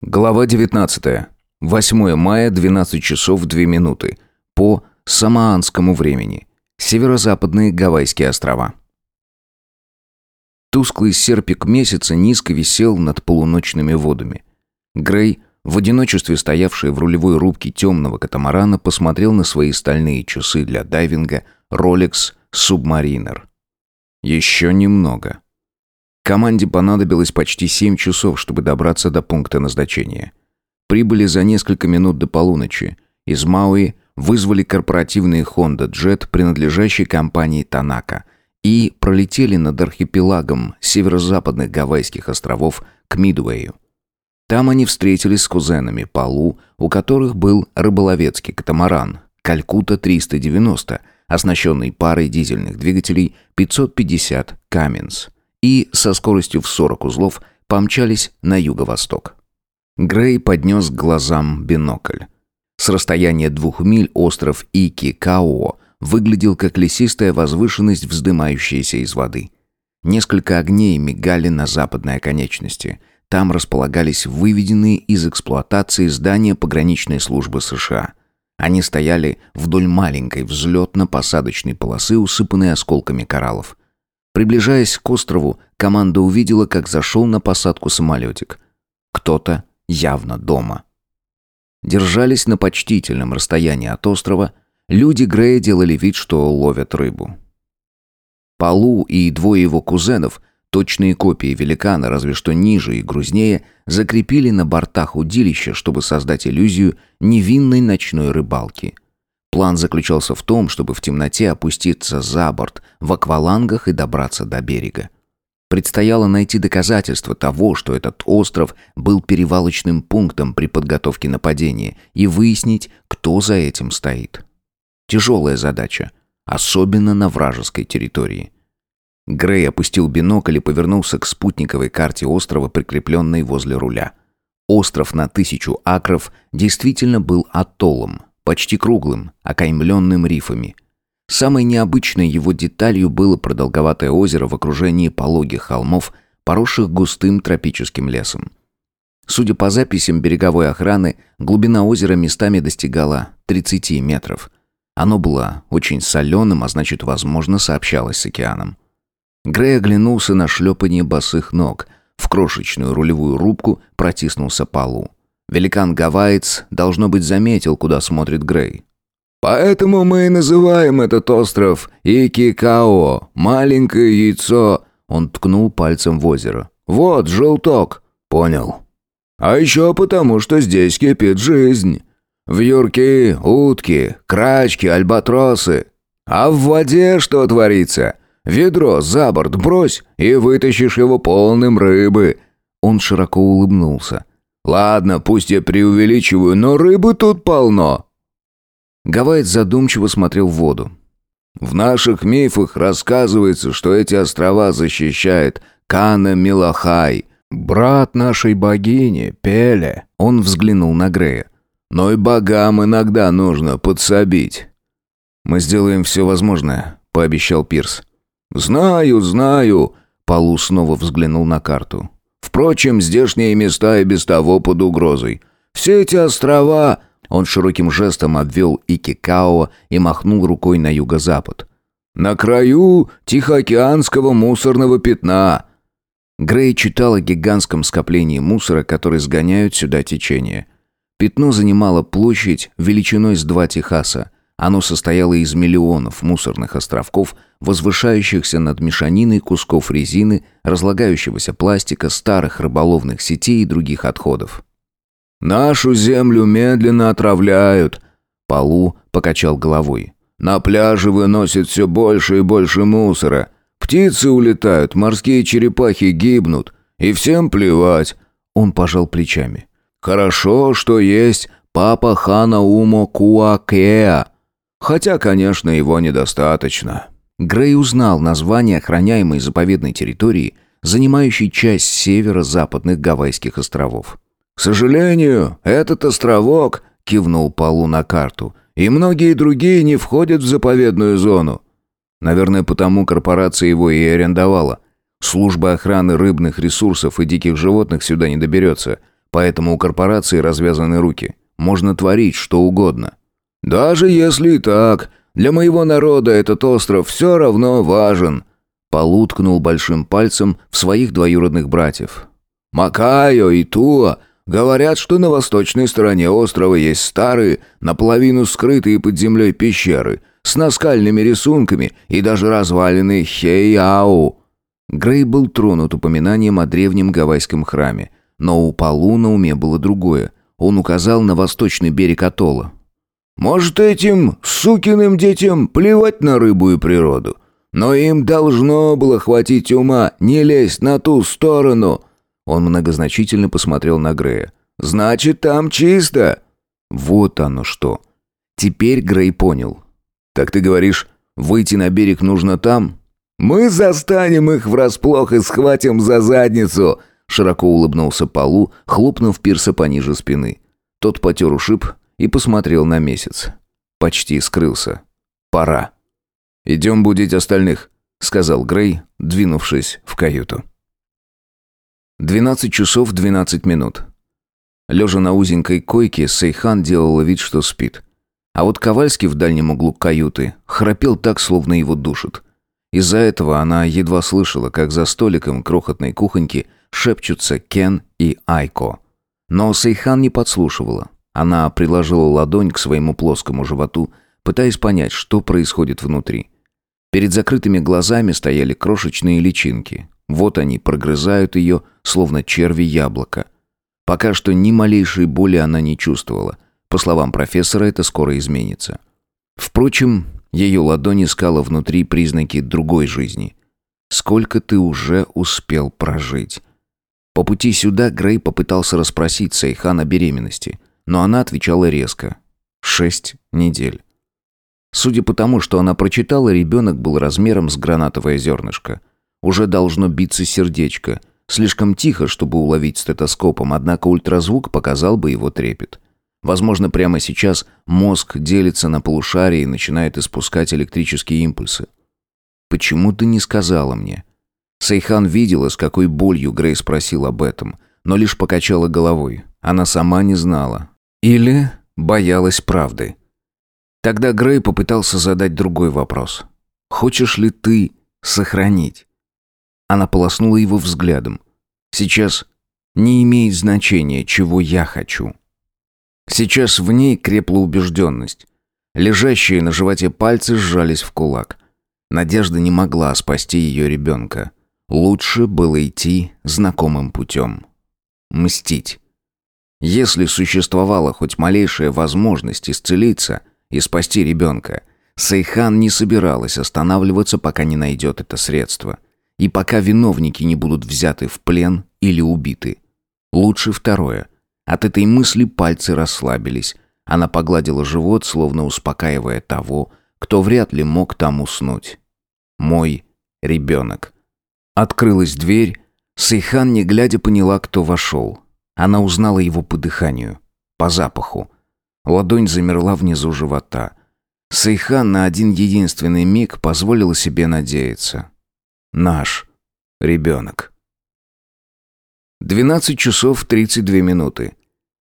Глава 19. 8 мая, 12 часов 2 минуты. По самоанскому времени. Северо-западные Гавайские острова. Тусклый серпик месяца низко висел над полуночными водами. Грей, в одиночестве стоявший в рулевой рубке темного катамарана, посмотрел на свои стальные часы для дайвинга Rolex Submariner. Еще немного. Команде понадобилось почти 7 часов, чтобы добраться до пункта назначения. Прибыли за несколько минут до полуночи. Из Мауи вызвали корпоративный Honda Jet, принадлежащий компании Танака, и пролетели над архипелагом северо-западных Гавайских островов к Мидуэю. Там они встретились с кузенами Палу, у которых был рыболовецкий катамаран «Калькута-390», оснащенный парой дизельных двигателей 550 «Каменс» и со скоростью в 40 узлов помчались на юго-восток. Грей поднес к глазам бинокль. С расстояния двух миль остров Ики-Као выглядел как лесистая возвышенность, вздымающаяся из воды. Несколько огней мигали на западной оконечности. Там располагались выведенные из эксплуатации здания пограничной службы США. Они стояли вдоль маленькой взлетно-посадочной полосы, усыпанной осколками кораллов. Приближаясь к острову, команда увидела, как зашел на посадку самолетик. Кто-то явно дома. Держались на почтительном расстоянии от острова, люди Грея делали вид, что ловят рыбу. Полу и двое его кузенов, точные копии великана, разве что ниже и грузнее, закрепили на бортах удилища, чтобы создать иллюзию невинной ночной рыбалки – План заключался в том, чтобы в темноте опуститься за борт в аквалангах и добраться до берега. Предстояло найти доказательства того, что этот остров был перевалочным пунктом при подготовке нападения, и выяснить, кто за этим стоит. Тяжелая задача, особенно на вражеской территории. Грей опустил бинокль и повернулся к спутниковой карте острова, прикрепленной возле руля. Остров на тысячу акров действительно был атоллом – почти круглым, окаймленным рифами. Самой необычной его деталью было продолговатое озеро в окружении пологих холмов, поросших густым тропическим лесом. Судя по записям береговой охраны, глубина озера местами достигала 30 метров. Оно было очень соленым, а значит, возможно, сообщалось с океаном. Грей оглянулся на шлепание босых ног. В крошечную рулевую рубку протиснулся полу. Великан-гавайец, должно быть, заметил, куда смотрит Грей. «Поэтому мы и называем этот остров Икикао, маленькое яйцо», он ткнул пальцем в озеро. «Вот, желток». «Понял». «А еще потому, что здесь кипит жизнь. Вьюрки, утки, крачки, альбатросы. А в воде что творится? Ведро за борт брось, и вытащишь его полным рыбы». Он широко улыбнулся. Ладно, пусть я преувеличиваю, но рыбы тут полно. Гавайец задумчиво смотрел в воду. В наших мифах рассказывается, что эти острова защищает Кана Милахай, брат нашей богини Пеле. Он взглянул на Грея. Но и богам иногда нужно подсобить. Мы сделаем все возможное, пообещал Пирс. Знаю, знаю. Полу снова взглянул на карту. Впрочем, здешние места и без того под угрозой. Все эти острова...» Он широким жестом обвел Икикао и махнул рукой на юго-запад. «На краю Тихоокеанского мусорного пятна». Грей читал о гигантском скоплении мусора, который сгоняют сюда течение. Пятно занимало площадь величиной с два Техаса – оно состояло из миллионов мусорных островков, возвышающихся над мешаниной кусков резины, разлагающегося пластика, старых рыболовных сетей и других отходов. «Нашу землю медленно отравляют», — Полу покачал головой. «На пляже выносят все больше и больше мусора. Птицы улетают, морские черепахи гибнут. И всем плевать». Он пожал плечами. «Хорошо, что есть папа Хана Умо Куакеа». Хотя, конечно, его недостаточно. Грей узнал название охраняемой заповедной территории, занимающей часть северо-западных Гавайских островов. «К сожалению, этот островок», — кивнул Полу на карту, «и многие другие не входят в заповедную зону. Наверное, потому корпорация его и арендовала. Служба охраны рыбных ресурсов и диких животных сюда не доберется. поэтому у корпорации развязаны руки. Можно творить что угодно. «Даже если и так, для моего народа этот остров все равно важен», Полу ткнул большим пальцем в своих двоюродных братьев. «Макайо и Туа говорят, что на восточной стороне острова есть старые, наполовину скрытые под землей пещеры с наскальными рисунками и даже развалины Хейяу». Грей был тронут упоминанием о древнем гавайском храме, но у Полу на уме было другое. Он указал на восточный берег атолла. «Может, этим сукиным детям плевать на рыбу и природу?» Но им должно было хватить ума не лезть на ту сторону. Он многозначительно посмотрел на Грея. Значит, там чисто. Вот оно что. Теперь Грей понял. Так ты говоришь, выйти на берег нужно там? Мы застанем их врасплох и схватим за задницу. Широко улыбнулся Полу, хлопнув Пирса пониже спины. Тот потер ушиб и посмотрел на месяц. Почти скрылся. Пора. «Идем будить остальных», — сказал Грей, двинувшись в каюту. 12 часов 12 минут. Лежа на узенькой койке, Сейхан делала вид, что спит. А вот Ковальский в дальнем углу каюты храпел так, словно его душит. Из-за этого она едва слышала, как за столиком крохотной кухоньки шепчутся Кен и Айко. Но Сейхан не подслушивала. Она приложила ладонь к своему плоскому животу, пытаясь понять, что происходит внутри. Перед закрытыми глазами стояли крошечные личинки. Вот они прогрызают ее, словно черви яблоко. Пока что ни малейшей боли она не чувствовала. По словам профессора, это скоро изменится. Впрочем, ее ладонь искала внутри признаки другой жизни. Сколько ты уже успел прожить? По пути сюда Грей попытался расспросить Сейхан о беременности, но она отвечала резко. Шесть недель. Судя по тому, что она прочитала, ребенок был размером с гранатовое зернышко. Уже должно биться сердечко. Слишком тихо, чтобы уловить стетоскопом, однако ультразвук показал бы его трепет. Возможно, прямо сейчас мозг делится на полушарии и начинает испускать электрические импульсы. «Почему ты не сказала мне?» Сейхан видела, с какой болью Грей спросил об этом, но лишь покачала головой. Она сама не знала. Или боялась правды. Тогда Грей попытался задать другой вопрос. «Хочешь ли ты сохранить?» Она полоснула его взглядом. «Сейчас не имеет значения, чего я хочу». Сейчас в ней крепла убежденность. Лежащие на животе пальцы сжались в кулак. Надежда не могла спасти ее ребенка. Лучше было идти знакомым путем. Мстить. Если существовала хоть малейшая возможность исцелиться, и спасти ребенка. Сейхан не собиралась останавливаться, пока не найдет это средство. И пока виновники не будут взяты в плен или убиты. Лучше второе. От этой мысли пальцы расслабились. Она погладила живот, словно успокаивая того, кто вряд ли мог там уснуть. «Мой ребенок». Открылась дверь. Сейхан, не глядя, поняла, кто вошел. Она узнала его по дыханию, по запаху. Ладонь замерла внизу живота. Сейхан на один единственный миг позволила себе надеяться. Наш ребенок. 12 часов 32 минуты.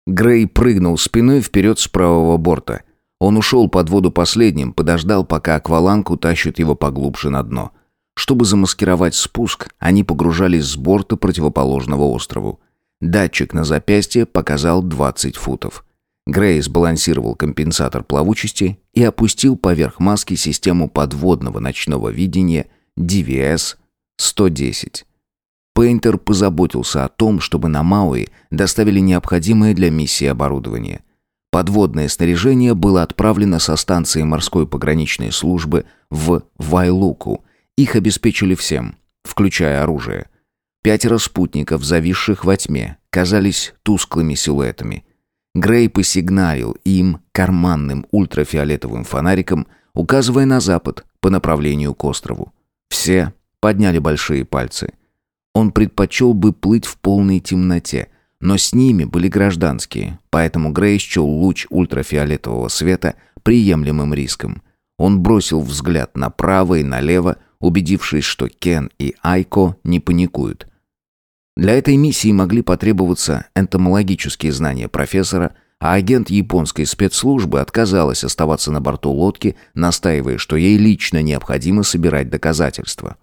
Грей прыгнул спиной вперед с правого борта. Он ушел под воду последним, подождал, пока акваланг утащит его поглубже на дно. Чтобы замаскировать спуск, они погружались с борта противоположного острову. Датчик на запястье показал 20 футов. Грей сбалансировал компенсатор плавучести и опустил поверх маски систему подводного ночного видения DVS-110. Пейнтер позаботился о том, чтобы на Мауи доставили необходимое для миссии оборудование. Подводное снаряжение было отправлено со станции морской пограничной службы в Вайлуку. Их обеспечили всем, включая оружие. Пятеро спутников, зависших во тьме, казались тусклыми силуэтами – Грей посигналил им карманным ультрафиолетовым фонариком, указывая на запад по направлению к острову. Все подняли большие пальцы. Он предпочел бы плыть в полной темноте, но с ними были гражданские, поэтому Грей счел луч ультрафиолетового света приемлемым риском. Он бросил взгляд направо и налево, убедившись, что Кен и Айко не паникуют. Для этой миссии могли потребоваться энтомологические знания профессора, а агент японской спецслужбы отказалась оставаться на борту лодки, настаивая, что ей лично необходимо собирать доказательства.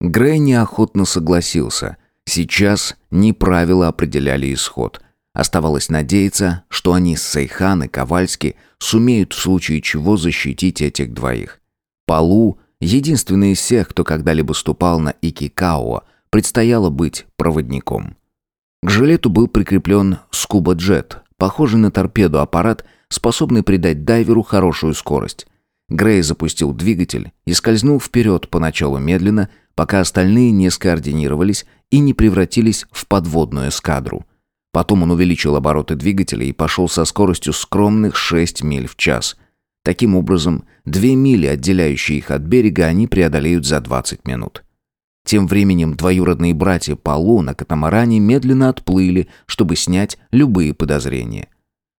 Грей неохотно согласился. Сейчас не правила определяли исход. Оставалось надеяться, что они с Сейхан и Ковальски сумеют в случае чего защитить этих двоих. Палу, единственный из всех, кто когда-либо ступал на Икикао, предстояло быть проводником. К жилету был прикреплен скуба-джет, похожий на торпеду аппарат, способный придать дайверу хорошую скорость. Грей запустил двигатель и скользнул вперед поначалу медленно, пока остальные не скоординировались и не превратились в подводную эскадру. Потом он увеличил обороты двигателя и пошел со скоростью скромных 6 миль в час. Таким образом, две мили, отделяющие их от берега, они преодолеют за 20 минут. Тем временем двоюродные братья Полу на катамаране медленно отплыли, чтобы снять любые подозрения.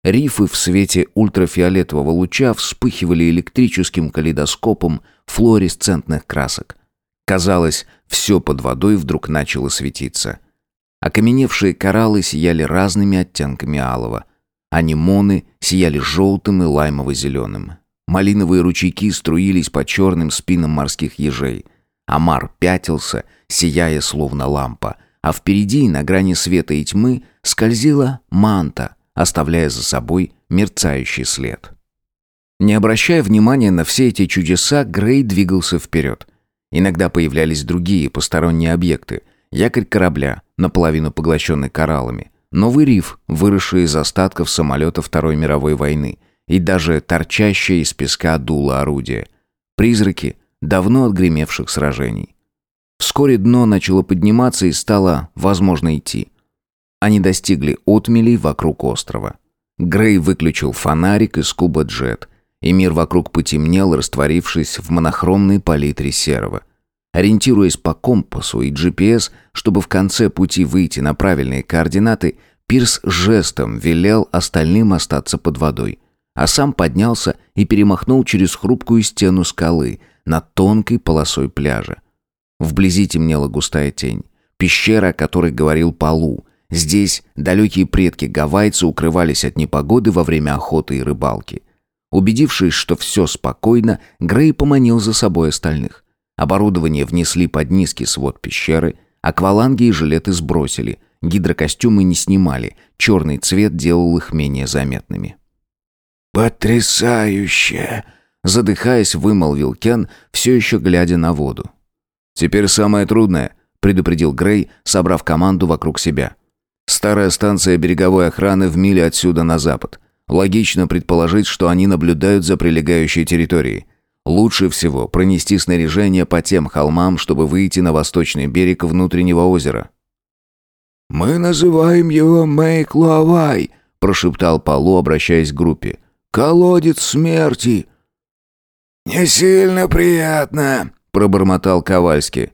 Рифы в свете ультрафиолетового луча вспыхивали электрическим калейдоскопом флуоресцентных красок. Казалось, все под водой вдруг начало светиться. Окаменевшие кораллы сияли разными оттенками алого. Анимоны сияли желтым и лаймово-зеленым. Малиновые ручейки струились по черным спинам морских ежей. Амар пятился, сияя словно лампа, а впереди, на грани света и тьмы, скользила манта, оставляя за собой мерцающий след. Не обращая внимания на все эти чудеса, Грей двигался вперед. Иногда появлялись другие посторонние объекты. Якорь корабля, наполовину поглощенный кораллами. Новый риф, выросший из остатков самолета Второй мировой войны. И даже торчащее из песка дуло орудия. Призраки, давно отгремевших сражений. Вскоре дно начало подниматься и стало возможно идти. Они достигли отмелей вокруг острова. Грей выключил фонарик из куба джет, и мир вокруг потемнел, растворившись в монохромной палитре серого. Ориентируясь по компасу и GPS, чтобы в конце пути выйти на правильные координаты, Пирс жестом велел остальным остаться под водой, а сам поднялся и перемахнул через хрупкую стену скалы, над тонкой полосой пляжа. Вблизи темнела густая тень. Пещера, о которой говорил Палу. Здесь далекие предки гавайцы укрывались от непогоды во время охоты и рыбалки. Убедившись, что все спокойно, Грей поманил за собой остальных. Оборудование внесли под низкий свод пещеры, акваланги и жилеты сбросили, гидрокостюмы не снимали, черный цвет делал их менее заметными. «Потрясающе!» Задыхаясь, вымолвил Кен, все еще глядя на воду. «Теперь самое трудное», — предупредил Грей, собрав команду вокруг себя. «Старая станция береговой охраны в миле отсюда на запад. Логично предположить, что они наблюдают за прилегающей территорией. Лучше всего пронести снаряжение по тем холмам, чтобы выйти на восточный берег внутреннего озера». «Мы называем его Мэйк-Луавай», — прошептал Палу, обращаясь к группе. «Колодец смерти. «Не сильно приятно», — пробормотал Ковальский.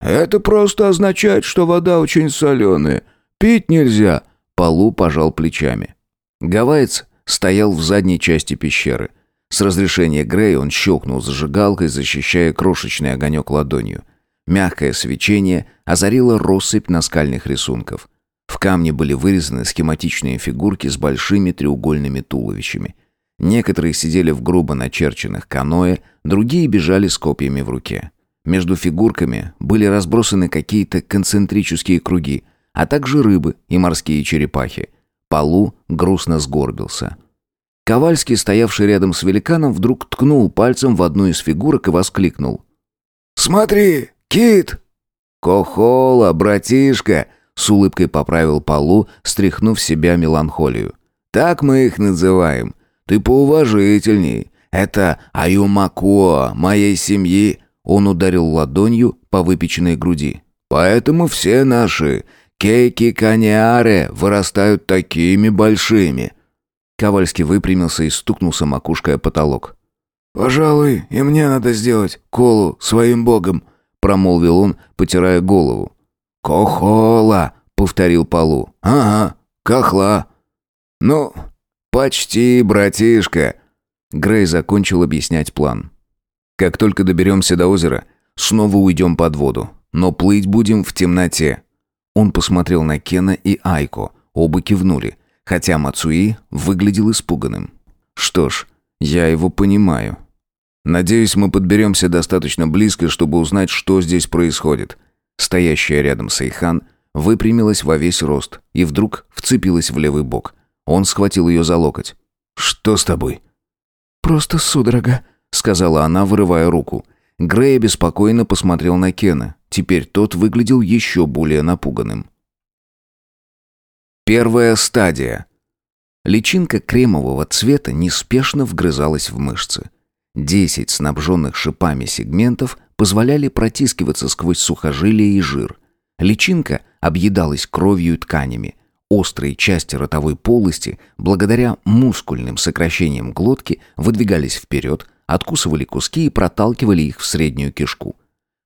«Это просто означает, что вода очень соленая. Пить нельзя», — Полу пожал плечами. Гавайец стоял в задней части пещеры. С разрешения Грея он щелкнул зажигалкой, защищая крошечный огонек ладонью. Мягкое свечение озарило россыпь наскальных рисунков. В камне были вырезаны схематичные фигурки с большими треугольными туловищами — Некоторые сидели в грубо начерченных каноэ, другие бежали с копьями в руке. Между фигурками были разбросаны какие-то концентрические круги, а также рыбы и морские черепахи. Полу грустно сгорбился. Ковальский, стоявший рядом с великаном, вдруг ткнул пальцем в одну из фигурок и воскликнул. «Смотри, кит!» «Кохола, братишка!» — с улыбкой поправил Полу, стряхнув себя меланхолию. «Так мы их называем. Ты поуважительней. Это Аюмако, моей семьи». Он ударил ладонью по выпеченной груди. «Поэтому все наши кейки каниаре вырастают такими большими». Ковальский выпрямился и стукнулся макушкой о потолок. «Пожалуй, и мне надо сделать колу своим богом», — промолвил он, потирая голову. «Кохола», — повторил Полу. «Ага, кохла». «Ну, «Почти, братишка!» Грей закончил объяснять план. «Как только доберемся до озера, снова уйдем под воду, но плыть будем в темноте». Он посмотрел на Кена и Айко, оба кивнули, хотя Мацуи выглядел испуганным. «Что ж, я его понимаю. Надеюсь, мы подберемся достаточно близко, чтобы узнать, что здесь происходит». Стоящая рядом Сейхан выпрямилась во весь рост и вдруг вцепилась в левый бок. Он схватил ее за локоть. «Что с тобой?» «Просто судорога», — сказала она, вырывая руку. Грей беспокойно посмотрел на Кена. Теперь тот выглядел еще более напуганным. Первая стадия. Личинка кремового цвета неспешно вгрызалась в мышцы. Десять снабженных шипами сегментов позволяли протискиваться сквозь сухожилия и жир. Личинка объедалась кровью и тканями. Острые части ротовой полости, благодаря мускульным сокращениям глотки, выдвигались вперед, откусывали куски и проталкивали их в среднюю кишку.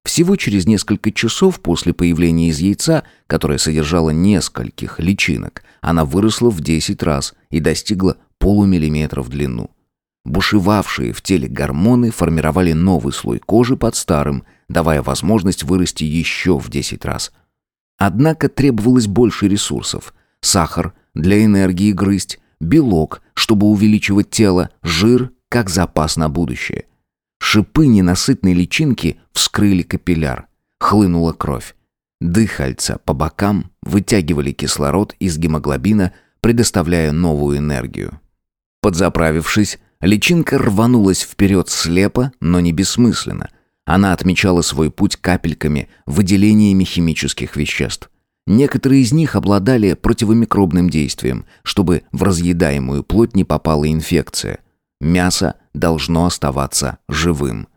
Всего через несколько часов после появления из яйца, которое содержало нескольких личинок, она выросла в 10 раз и достигла полумиллиметра в длину. Бушевавшие в теле гормоны формировали новый слой кожи под старым, давая возможность вырасти еще в 10 раз. Однако требовалось больше ресурсов – сахар для энергии грызть, белок, чтобы увеличивать тело, жир как запас на будущее. Шипы ненасытной личинки вскрыли капилляр. Хлынула кровь. Дыхальца по бокам вытягивали кислород из гемоглобина, предоставляя новую энергию. Подзаправившись, личинка рванулась вперед слепо, но не бессмысленно. Она отмечала свой путь капельками, выделениями химических веществ. Некоторые из них обладали противомикробным действием, чтобы в разъедаемую плоть не попала инфекция. Мясо должно оставаться живым.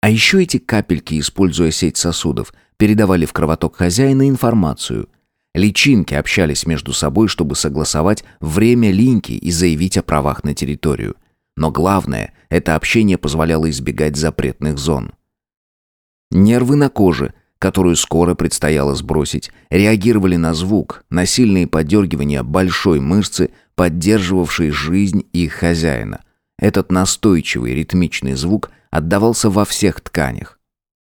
А еще эти капельки, используя сеть сосудов, передавали в кровоток хозяина информацию. Личинки общались между собой, чтобы согласовать время линьки и заявить о правах на территорию. Но главное, это общение позволяло избегать запретных зон. Нервы на коже – которую скоро предстояло сбросить, реагировали на звук, на сильные подергивания большой мышцы, поддерживавшей жизнь их хозяина. Этот настойчивый ритмичный звук отдавался во всех тканях.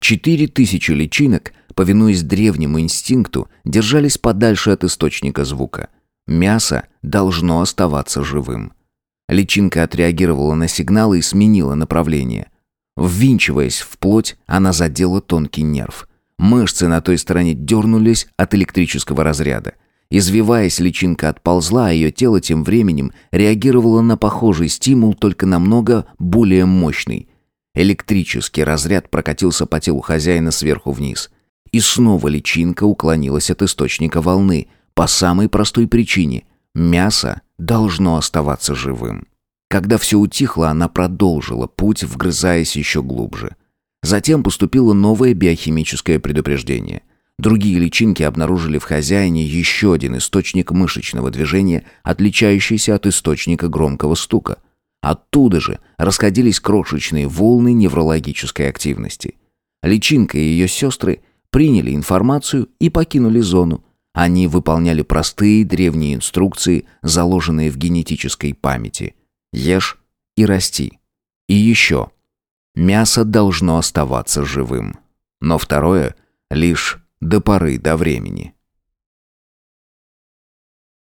Четыре тысячи личинок, повинуясь древнему инстинкту, держались подальше от источника звука. Мясо должно оставаться живым. Личинка отреагировала на сигналы и сменила направление. Ввинчиваясь в плоть, она задела тонкий нерв – Мышцы на той стороне дернулись от электрического разряда. Извиваясь, личинка отползла, а ее тело тем временем реагировало на похожий стимул, только намного более мощный. Электрический разряд прокатился по телу хозяина сверху вниз. И снова личинка уклонилась от источника волны, по самой простой причине – мясо должно оставаться живым. Когда все утихло, она продолжила путь, вгрызаясь еще глубже – Затем поступило новое биохимическое предупреждение. Другие личинки обнаружили в хозяине еще один источник мышечного движения, отличающийся от источника громкого стука. Оттуда же расходились крошечные волны неврологической активности. Личинка и ее сестры приняли информацию и покинули зону. Они выполняли простые древние инструкции, заложенные в генетической памяти. Ешь и расти. И еще – Мясо должно оставаться живым. Но второе — лишь до поры до времени.